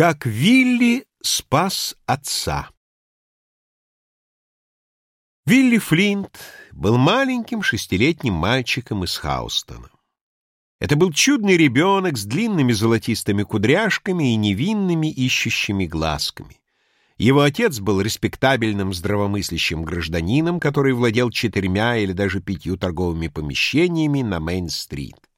Как Вилли спас отца Вилли Флинт был маленьким шестилетним мальчиком из Хаустона. Это был чудный ребенок с длинными золотистыми кудряшками и невинными ищущими глазками. Его отец был респектабельным здравомыслящим гражданином, который владел четырьмя или даже пятью торговыми помещениями на Мейн-стрит.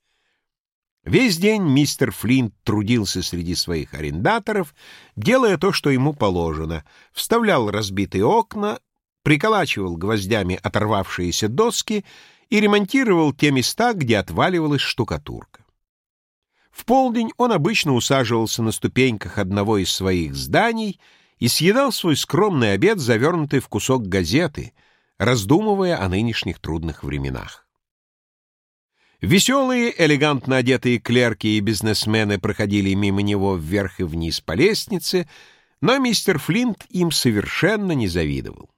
Весь день мистер Флинт трудился среди своих арендаторов, делая то, что ему положено, вставлял разбитые окна, приколачивал гвоздями оторвавшиеся доски и ремонтировал те места, где отваливалась штукатурка. В полдень он обычно усаживался на ступеньках одного из своих зданий и съедал свой скромный обед, завернутый в кусок газеты, раздумывая о нынешних трудных временах. Веселые, элегантно одетые клерки и бизнесмены проходили мимо него вверх и вниз по лестнице, но мистер Флинт им совершенно не завидовал.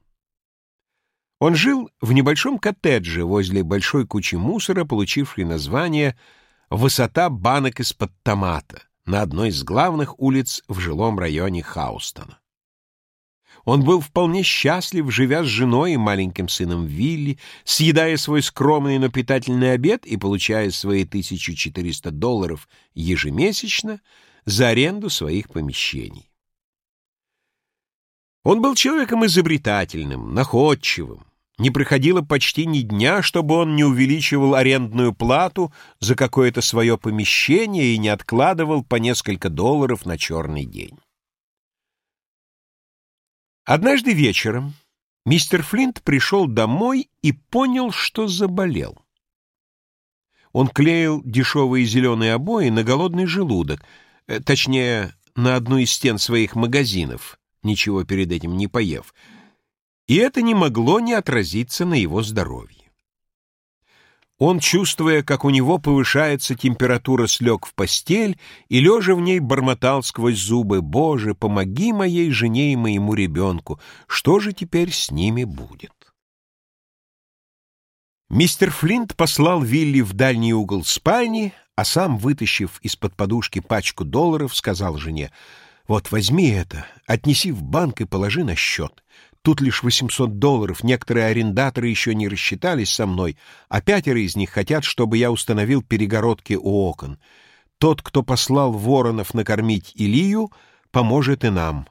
Он жил в небольшом коттедже возле большой кучи мусора, получившей название «Высота банок из-под томата» на одной из главных улиц в жилом районе Хаустона. Он был вполне счастлив, живя с женой и маленьким сыном Вилли, съедая свой скромный, но питательный обед и получая свои 1400 долларов ежемесячно за аренду своих помещений. Он был человеком изобретательным, находчивым. Не проходило почти ни дня, чтобы он не увеличивал арендную плату за какое-то свое помещение и не откладывал по несколько долларов на черный день. Однажды вечером мистер Флинт пришел домой и понял, что заболел. Он клеил дешевые зеленые обои на голодный желудок, э, точнее, на одну из стен своих магазинов, ничего перед этим не поев, и это не могло не отразиться на его здоровье. Он, чувствуя, как у него повышается температура, слег в постель и, лежа в ней, бормотал сквозь зубы, «Боже, помоги моей жене и моему ребенку! Что же теперь с ними будет?» Мистер Флинт послал Вилли в дальний угол спальни, а сам, вытащив из-под подушки пачку долларов, сказал жене, «Вот, возьми это, отнеси в банк и положи на счет. Тут лишь 800 долларов, некоторые арендаторы еще не рассчитались со мной, а пятеро из них хотят, чтобы я установил перегородки у окон. Тот, кто послал воронов накормить Илью, поможет и нам.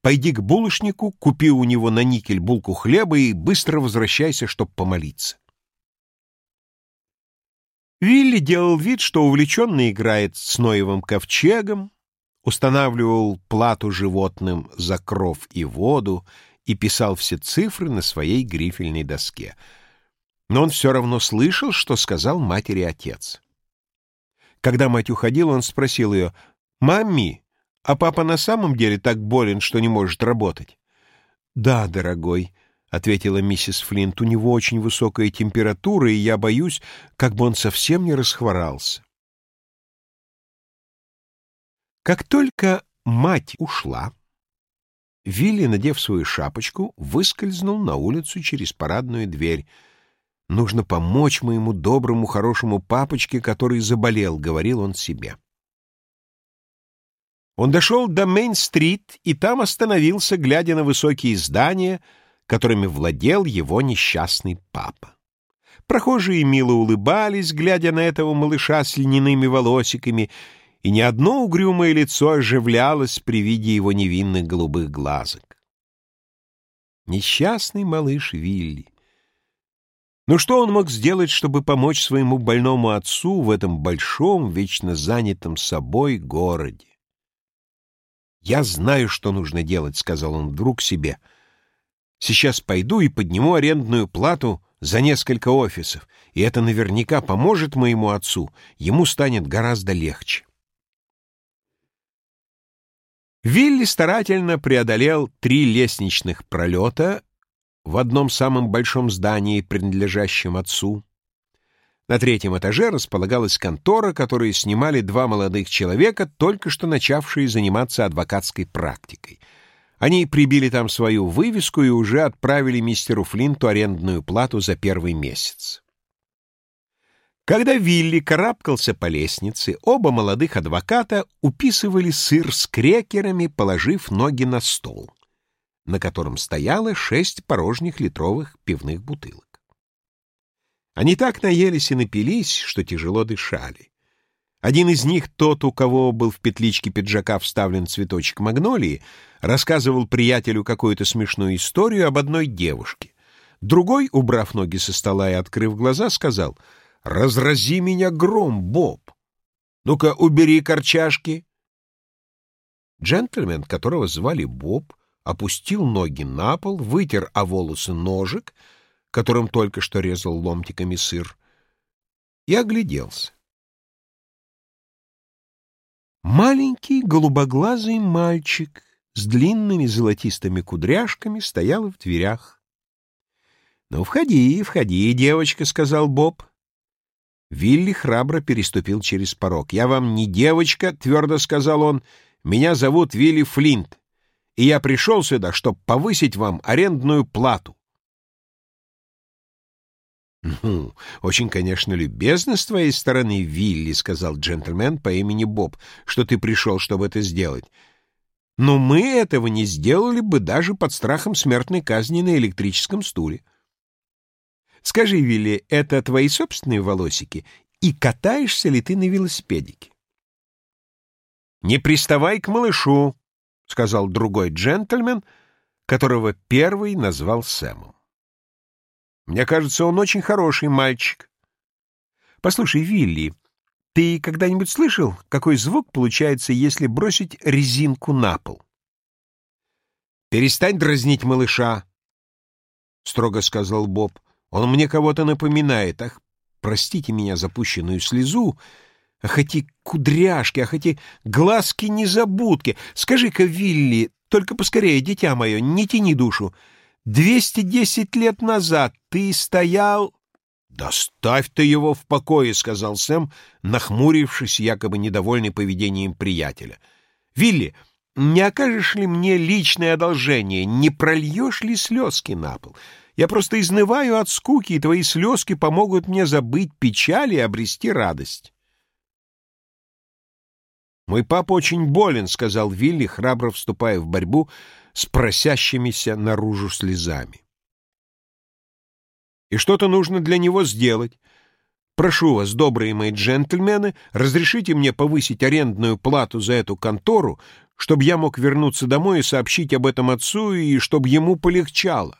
Пойди к булочнику, купи у него на никель булку хлеба и быстро возвращайся, чтобы помолиться. Вилли делал вид, что увлеченно играет с Ноевым ковчегом, устанавливал плату животным за кров и воду, и писал все цифры на своей грифельной доске. Но он все равно слышал, что сказал матери отец. Когда мать уходила, он спросил ее, «Мамми, а папа на самом деле так болен, что не может работать?» «Да, дорогой», — ответила миссис Флинт, — «у него очень высокая температура, и я боюсь, как бы он совсем не расхворался». Как только мать ушла, Вилли, надев свою шапочку, выскользнул на улицу через парадную дверь. «Нужно помочь моему доброму, хорошему папочке, который заболел», — говорил он себе. Он дошел до Мейн-стрит и там остановился, глядя на высокие здания, которыми владел его несчастный папа. Прохожие мило улыбались, глядя на этого малыша с льняными волосиками — и ни одно угрюмое лицо оживлялось при виде его невинных голубых глазок. Несчастный малыш Вилли. Ну что он мог сделать, чтобы помочь своему больному отцу в этом большом, вечно занятом собой городе? «Я знаю, что нужно делать», — сказал он вдруг себе. «Сейчас пойду и подниму арендную плату за несколько офисов, и это наверняка поможет моему отцу, ему станет гораздо легче». Вилли старательно преодолел три лестничных пролета в одном самом большом здании, принадлежащем отцу. На третьем этаже располагалась контора, которую снимали два молодых человека, только что начавшие заниматься адвокатской практикой. Они прибили там свою вывеску и уже отправили мистеру Флинту арендную плату за первый месяц. Когда Вилли карабкался по лестнице, оба молодых адвоката уписывали сыр с крекерами, положив ноги на стол, на котором стояло шесть порожних литровых пивных бутылок. Они так наелись и напились, что тяжело дышали. Один из них, тот, у кого был в петличке пиджака вставлен цветочек магнолии, рассказывал приятелю какую-то смешную историю об одной девушке. Другой, убрав ноги со стола и открыв глаза, сказал «Разрази меня гром, Боб! Ну-ка, убери корчашки!» Джентльмен, которого звали Боб, опустил ноги на пол, вытер о волосы ножик — которым только что резал ломтиками сыр, и огляделся. Маленький голубоглазый мальчик с длинными золотистыми кудряшками стоял в дверях. — Ну, входи, входи, девочка, — сказал Боб. Вилли храбро переступил через порог. — Я вам не девочка, — твердо сказал он. — Меня зовут Вилли Флинт, и я пришел сюда, чтобы повысить вам арендную плату. «Ну, очень, конечно, любезно с твоей стороны, Вилли», — сказал джентльмен по имени Боб, — «что ты пришел, чтобы это сделать. Но мы этого не сделали бы даже под страхом смертной казни на электрическом стуле. Скажи, Вилли, это твои собственные волосики, и катаешься ли ты на велосипедике?» «Не приставай к малышу», — сказал другой джентльмен, которого первый назвал Сэмом. Мне кажется, он очень хороший мальчик. Послушай, Вилли, ты когда-нибудь слышал, какой звук получается, если бросить резинку на пол? Перестань дразнить малыша, — строго сказал Боб. Он мне кого-то напоминает. Ах, простите меня за пущенную слезу. Ах, эти кудряшки, ах, эти глазки-незабудки. Скажи-ка, Вилли, только поскорее, дитя мое, не тяни душу. Двести десять лет назад ты стоял...» «Да ставь ты его в покое», — сказал Сэм, нахмурившись, якобы недовольный поведением приятеля. «Вилли, не окажешь ли мне личное одолжение, не прольешь ли слезки на пол? Я просто изнываю от скуки, и твои слезки помогут мне забыть печаль и обрести радость». «Мой папа очень болен», — сказал Вилли, храбро вступая в борьбу с просящимися наружу слезами. «И что-то нужно для него сделать. Прошу вас, добрые мои джентльмены, разрешите мне повысить арендную плату за эту контору, чтобы я мог вернуться домой и сообщить об этом отцу, и чтобы ему полегчало».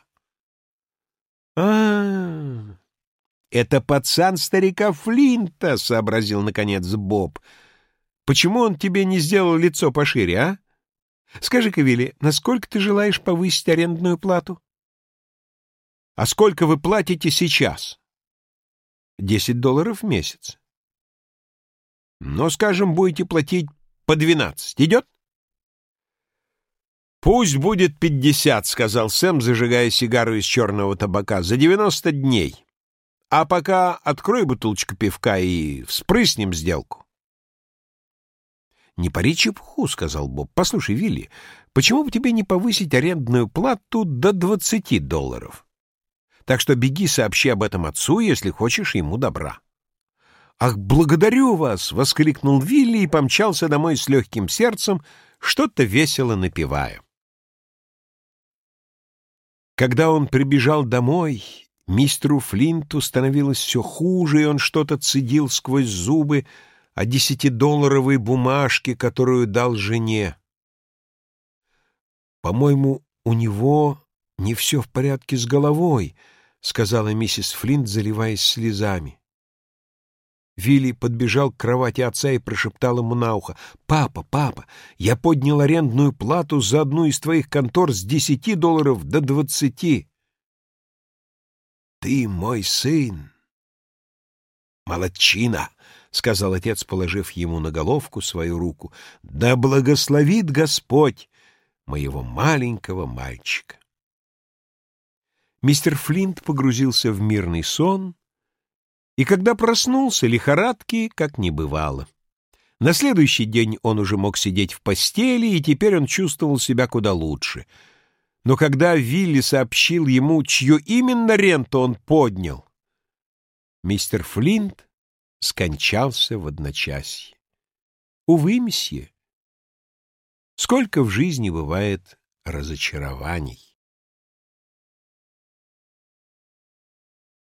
А, это пацан старика Флинта, — сообразил, наконец, Боб, — Почему он тебе не сделал лицо пошире, а? Скажи-ка, Вилли, насколько ты желаешь повысить арендную плату? А сколько вы платите сейчас? Десять долларов в месяц. Но, скажем, будете платить по двенадцать. Идет? «Пусть будет пятьдесят», — сказал Сэм, зажигая сигару из черного табака, — «за девяносто дней. А пока открой бутылочку пивка и вспрыснем сделку». «Не пари чепуху», — сказал Боб. «Послушай, Вилли, почему бы тебе не повысить арендную плату до двадцати долларов? Так что беги, сообщи об этом отцу, если хочешь ему добра». «Ах, благодарю вас!» — воскликнул Вилли и помчался домой с легким сердцем, что-то весело напевая. Когда он прибежал домой, мистеру Флинту становилось все хуже, и он что-то цедил сквозь зубы, о десятидолларовой бумажке, которую дал жене. «По-моему, у него не все в порядке с головой», — сказала миссис Флинт, заливаясь слезами. Вилли подбежал к кровати отца и прошептал ему на ухо. «Папа, папа, я поднял арендную плату за одну из твоих контор с десяти долларов до двадцати». «Ты мой сын!» «Молодчина!» — сказал отец, положив ему на головку свою руку. «Да благословит Господь моего маленького мальчика!» Мистер Флинт погрузился в мирный сон, и когда проснулся, лихорадки как не бывало. На следующий день он уже мог сидеть в постели, и теперь он чувствовал себя куда лучше. Но когда Вилли сообщил ему, чью именно ренту он поднял, мистер Флинт скончался в одночасье. Увы, месье, сколько в жизни бывает разочарований.